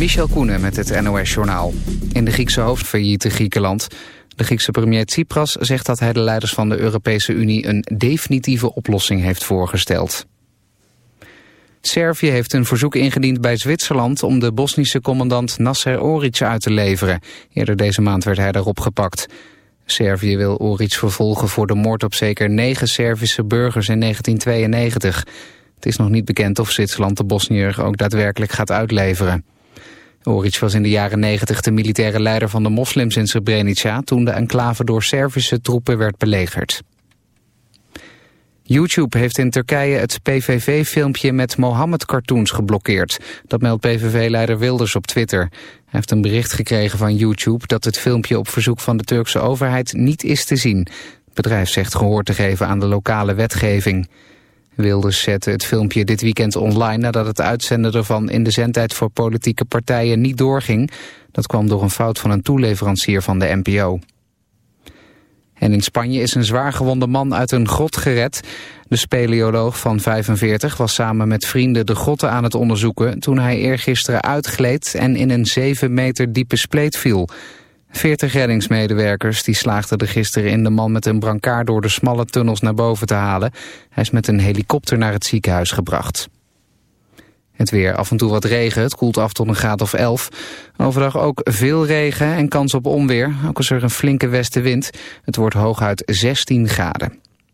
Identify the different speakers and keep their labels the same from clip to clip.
Speaker 1: Michel Koenen met het NOS-journaal. In de Griekse hoofdfailliete Griekenland. De Griekse premier Tsipras zegt dat hij de leiders van de Europese Unie... een definitieve oplossing heeft voorgesteld. Servië heeft een verzoek ingediend bij Zwitserland... om de Bosnische commandant Nasser Oric uit te leveren. Eerder deze maand werd hij daarop gepakt. Servië wil Oric vervolgen voor de moord op zeker negen Servische burgers in 1992... Het is nog niet bekend of Zwitserland de Bosniër ook daadwerkelijk gaat uitleveren. Oric was in de jaren 90 de militaire leider van de moslims in Srebrenica... toen de enclave door Servische troepen werd belegerd. YouTube heeft in Turkije het PVV-filmpje met Mohammed-cartoons geblokkeerd. Dat meldt PVV-leider Wilders op Twitter. Hij heeft een bericht gekregen van YouTube dat het filmpje op verzoek van de Turkse overheid niet is te zien. Het bedrijf zegt gehoor te geven aan de lokale wetgeving. Wilders zette het filmpje dit weekend online nadat het uitzenden ervan in de zendtijd voor politieke partijen niet doorging. Dat kwam door een fout van een toeleverancier van de NPO. En in Spanje is een zwaargewonde man uit een grot gered. De speleoloog van 45 was samen met vrienden de grotten aan het onderzoeken... toen hij eergisteren uitgleed en in een 7 meter diepe spleet viel. 40 reddingsmedewerkers die slaagden er gisteren in de man met een brancard door de smalle tunnels naar boven te halen. Hij is met een helikopter naar het ziekenhuis gebracht. Het weer, af en toe wat regen, het koelt af tot een graad of 11. Overdag ook veel regen en kans op onweer, ook is er een flinke westenwind. Het wordt hooguit 16 graden.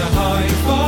Speaker 2: high
Speaker 3: five.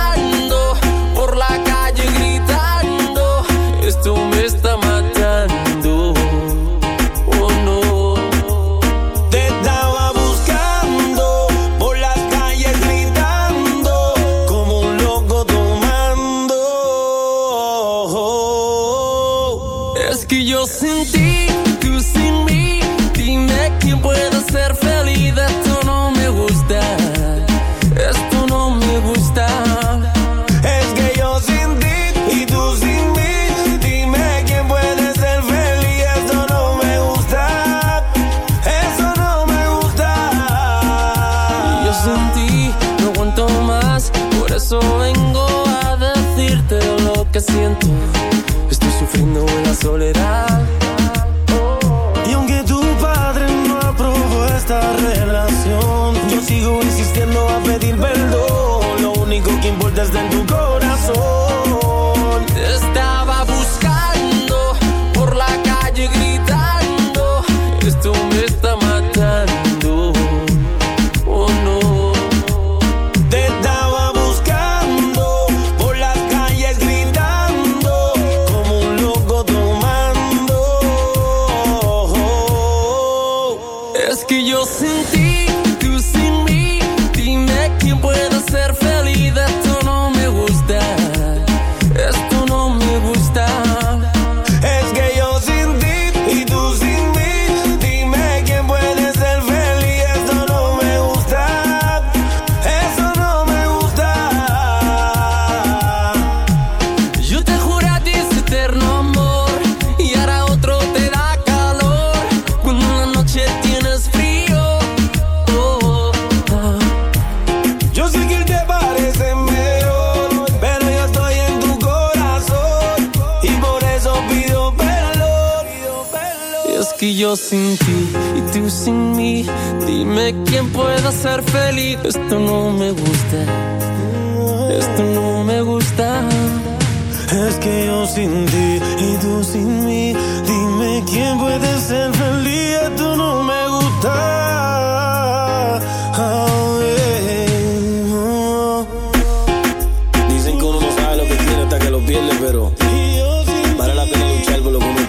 Speaker 4: siento. Estoy sufriendo en la soledad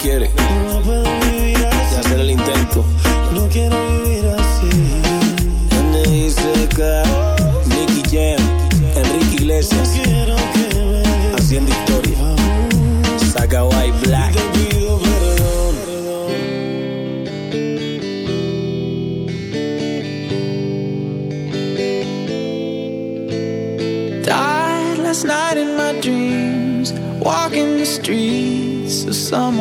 Speaker 4: luchar por lo que uno quiere
Speaker 5: no quiero vivir así.
Speaker 4: N.I.C.K. Nicky Jam, Enrique Iglesias.
Speaker 5: quiero que me
Speaker 4: Haciendo historia. Saca White Black.
Speaker 6: Died last night in my dreams, walking the streets of some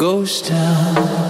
Speaker 6: ghost town.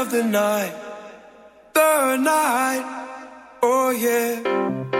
Speaker 7: of the night, the night, oh yeah.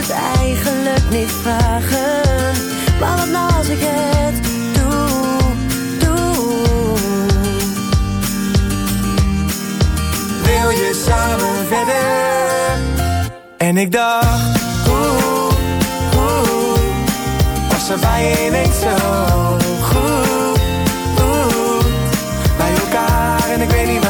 Speaker 8: het eigenlijk niet vragen. Maar wat nou als ik het doe, doe. Wil je samen verder? En
Speaker 9: ik dacht, oeh, oeh, was er bij je zo goed, oeh, bij elkaar en ik weet niet waar.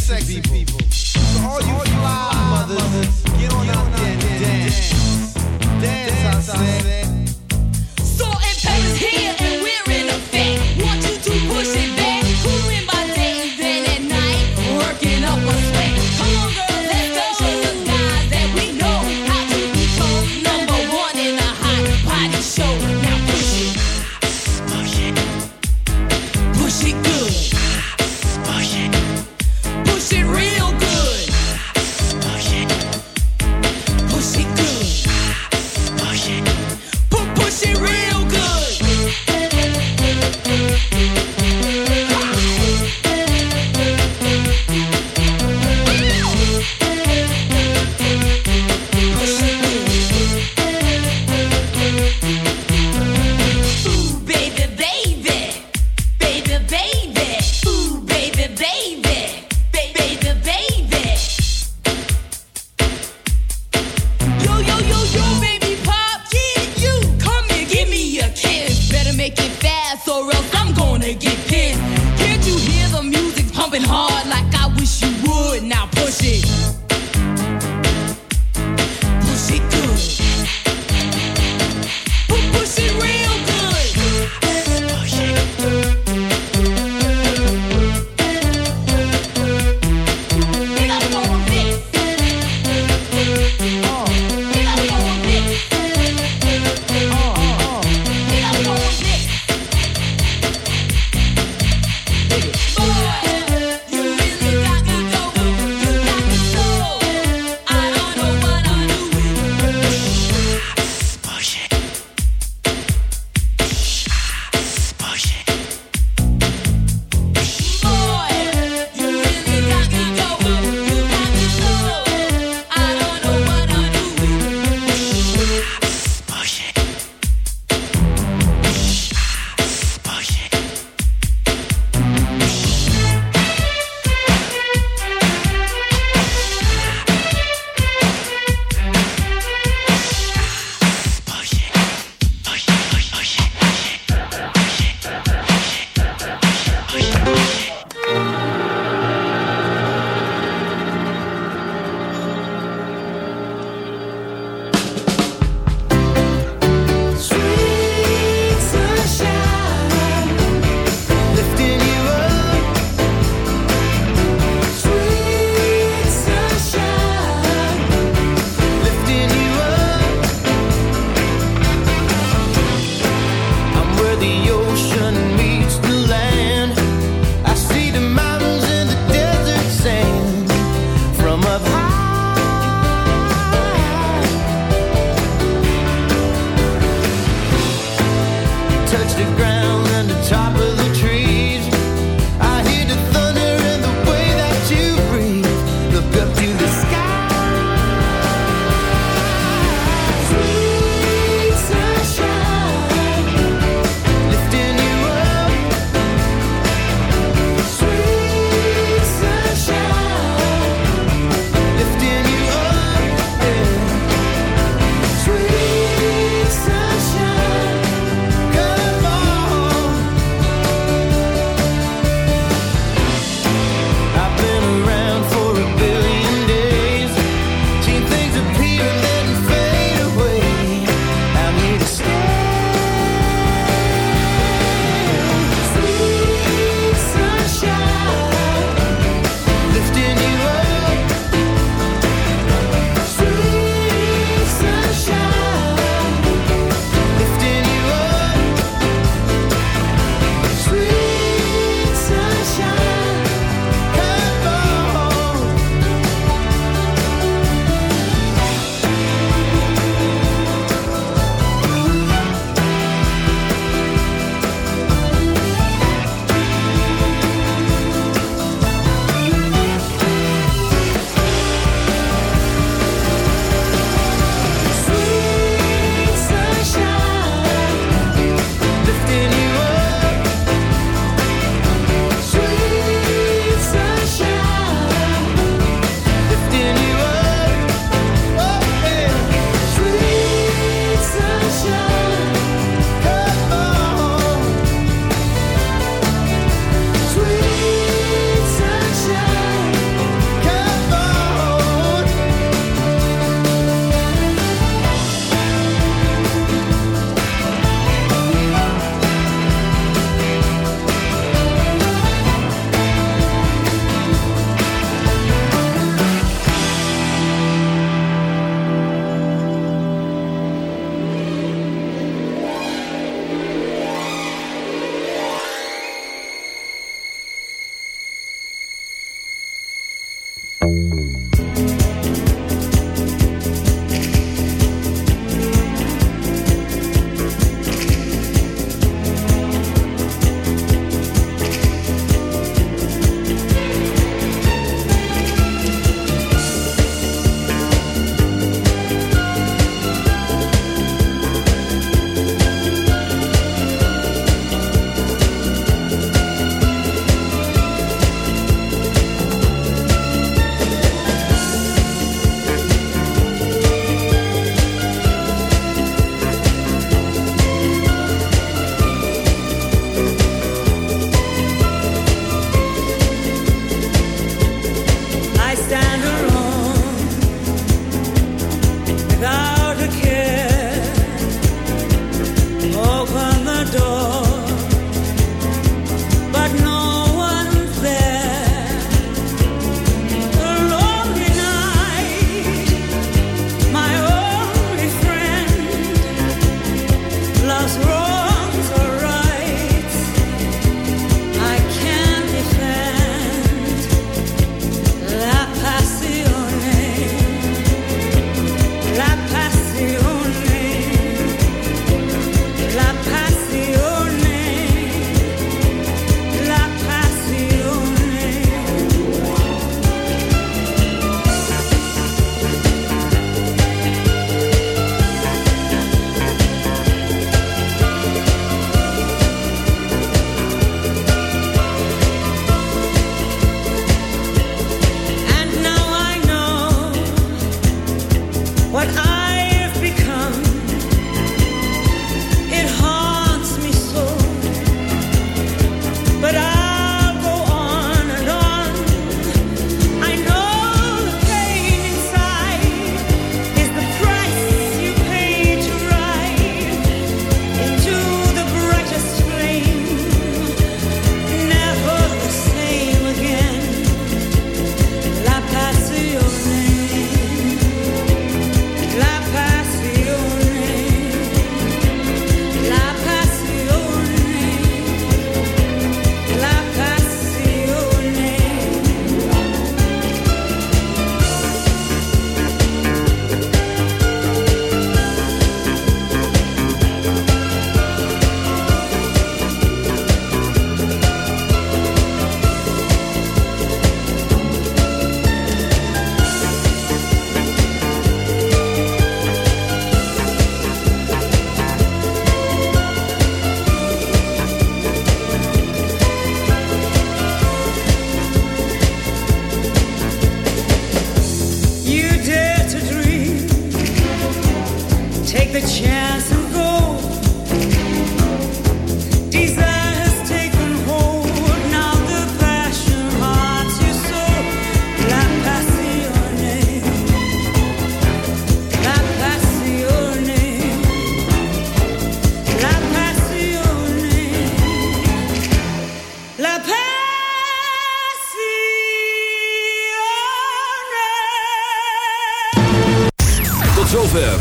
Speaker 9: sexy, sexy people. people. So all you fly mothers, get on
Speaker 10: out